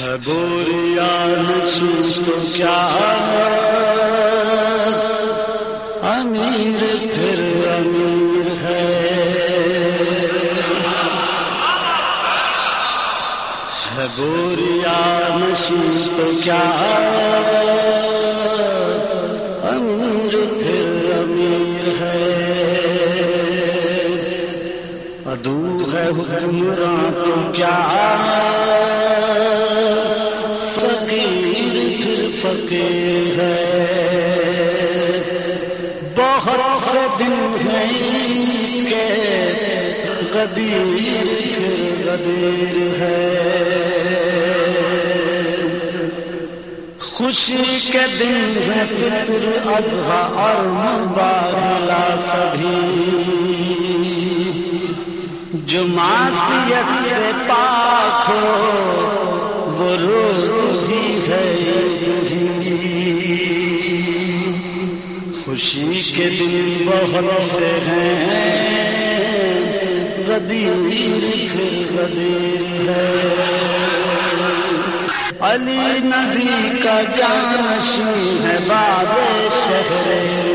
ہے بوریا تو کیا امیر پھر امیر ہے۔ ہے بوریا تو کیا امیر پھر امیر ہے۔ ادو ہے حکمراں تو کیا فقیر ہے۔ بہت سے دن ہیں کے، غدیر غدیر ہے۔ خوشی کے دن ہے فطر اضحا اور مباہلا سبھی۔ جو معصیت سے پاک ہو، وہ روز خوشی کے دن بہت سے ہیں۔ غدیر غدیر ہے۔ علی نبی کا جانشی ہے باب شہر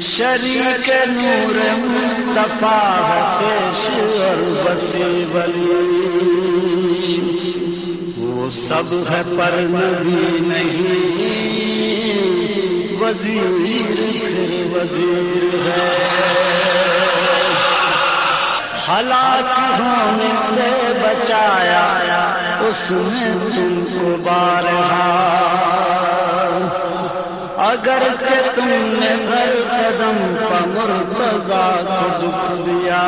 شریک نور مصطفیٰ ہے خیش اور بسی ولی۔ وہ سب ہے پر نبی نہیں۔ وزیر پھر وزیر ہے۔ ہلاک ہونے سے بچایا، اس نے تم کو بارہا۔ اگر تم نے گھر قدم پمر بزا کو دکھ دیا،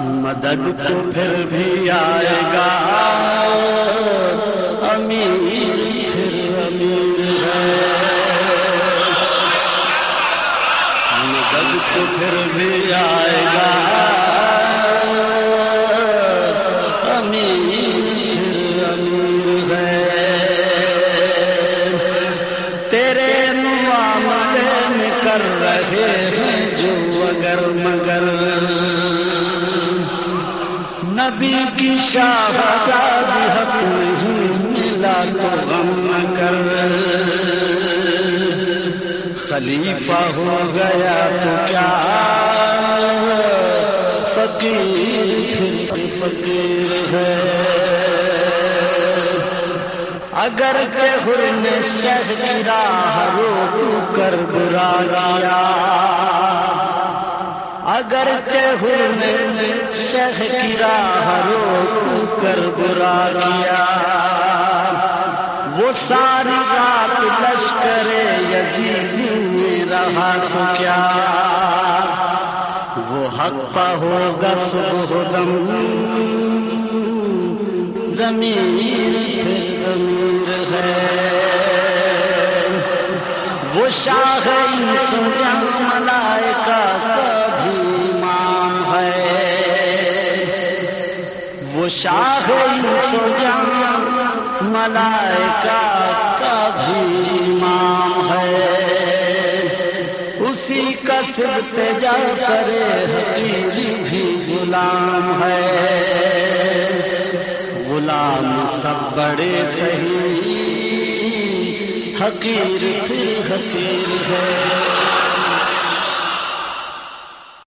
مدد تو پھر بھی آئے گا۔ امیر تو پھر بھی آئے گا۔ امیر امیر ہے تیرے معاملے میں کر رہے ہیں جو اگر مگر۔ نبی کی شاہزادی حق نہیں، ملا تو غم نہ کر۔ خلیفہ ہو گیا تو کیا فقیر پھر فقیر ہے؟ اگر چہر نے شہ کی راہ رو کر برا گایا اگر چہر نے شہ کی راہ رو کر برا گیا وہ ساری رات لشکر یزید رہا تو کیا؟ وہ حق پا ہوگا صبح دم۔ زمین پھر ہے۔ وہ شاہ سوجا ملائکہ کا بھی امام ہے۔ وہ شاہ سوجا ملائکہ کا بھی امام ہے۔ اسی کا سب جا کرے حقیر بھی غلام ہے۔ غلام سب بڑے صحیح، حقیر پھر حقیر ہے۔